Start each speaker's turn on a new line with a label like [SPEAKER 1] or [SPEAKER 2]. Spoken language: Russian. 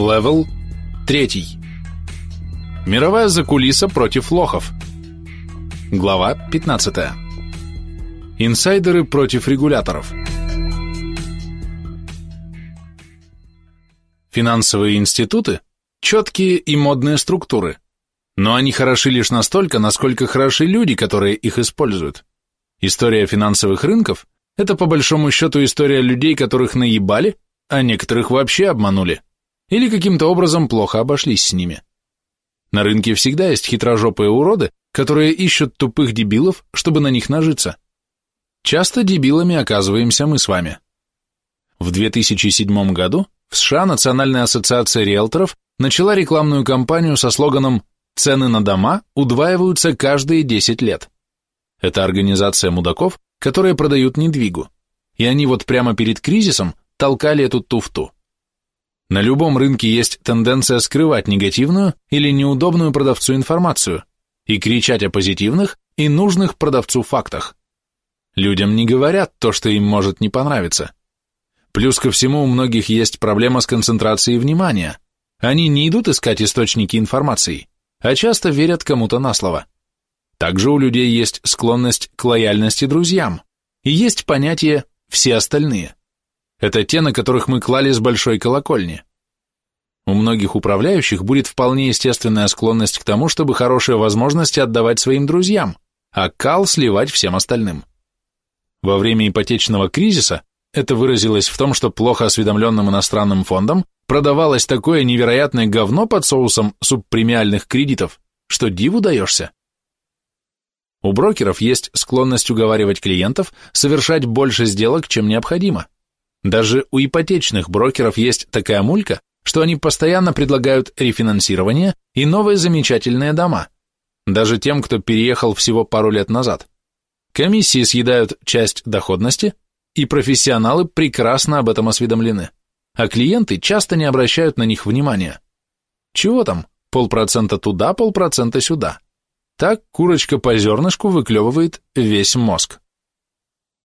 [SPEAKER 1] Левел 3. Мировая закулиса против лохов. Глава 15. Инсайдеры против регуляторов. Финансовые институты – четкие и модные структуры, но они хороши лишь настолько, насколько хороши люди, которые их используют. История финансовых рынков – это по большому счету история людей, которых наебали, а некоторых вообще обманули, или каким-то образом плохо обошлись с ними. На рынке всегда есть хитрожопые уроды, которые ищут тупых дебилов, чтобы на них нажиться. Часто дебилами оказываемся мы с вами. В 2007 году в США Национальная ассоциация риэлторов начала рекламную кампанию со слоганом «Цены на дома удваиваются каждые 10 лет». Это организация мудаков, которые продают недвигу. И они вот прямо перед кризисом толкали эту туфту. На любом рынке есть тенденция скрывать негативную или неудобную продавцу информацию и кричать о позитивных и нужных продавцу фактах. Людям не говорят то, что им может не понравиться. Плюс ко всему у многих есть проблема с концентрацией внимания. Они не идут искать источники информации, а часто верят кому-то на слово. Также у людей есть склонность к лояльности друзьям, и есть понятие «все остальные». Это те, на которых мы клали с большой колокольни. У многих управляющих будет вполне естественная склонность к тому, чтобы хорошие возможности отдавать своим друзьям, а кал сливать всем остальным. Во время ипотечного кризиса это выразилось в том, что плохо осведомленным иностранным фондам продавалось такое невероятное говно под соусом субпремиальных кредитов, что диву даешься. У брокеров есть склонность уговаривать клиентов совершать больше сделок, чем необходимо. Даже у ипотечных брокеров есть такая мулька, что они постоянно предлагают рефинансирование и новые замечательные дома, даже тем, кто переехал всего пару лет назад. Комиссии съедают часть доходности, и профессионалы прекрасно об этом осведомлены, а клиенты часто не обращают на них внимания. Чего там, полпроцента туда, полпроцента сюда. Так курочка по зернышку выклевывает весь мозг.